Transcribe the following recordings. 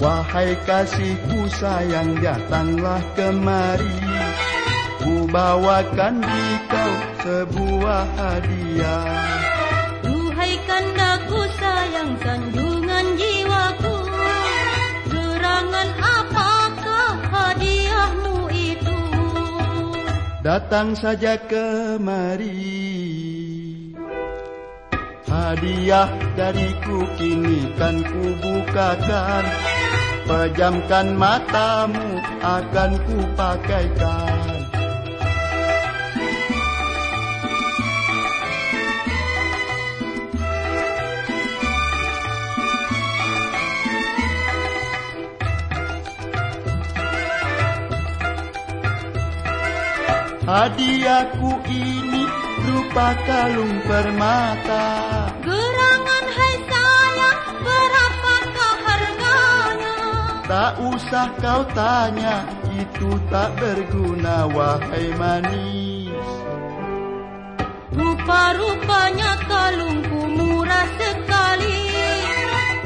Wahai kasihku sayang datanglah kemari. Ku bawakan di kau sebuah hadiah. Duhai kandaku sayang sanjungan jiwaku. Gerangan apakah hadiahmu itu? Datang saja kemari Hadiah dariku kini kan ku bukakan. Pejamkan matamu akan ku pakaikan. Hadiahku ini rupa kalung permata. Gerangan hai sayang berapakah harganya? Tak usah kau tanya itu tak berguna wahai manis. Rupa-rupanya kalungku murah sekali.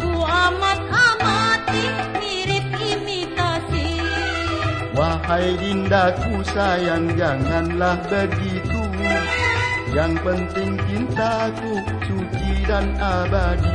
Ku amat-amati mirip imitasi. Wahai dindaku sayang janganlah begitu Yang penting cintaku suci dan abadi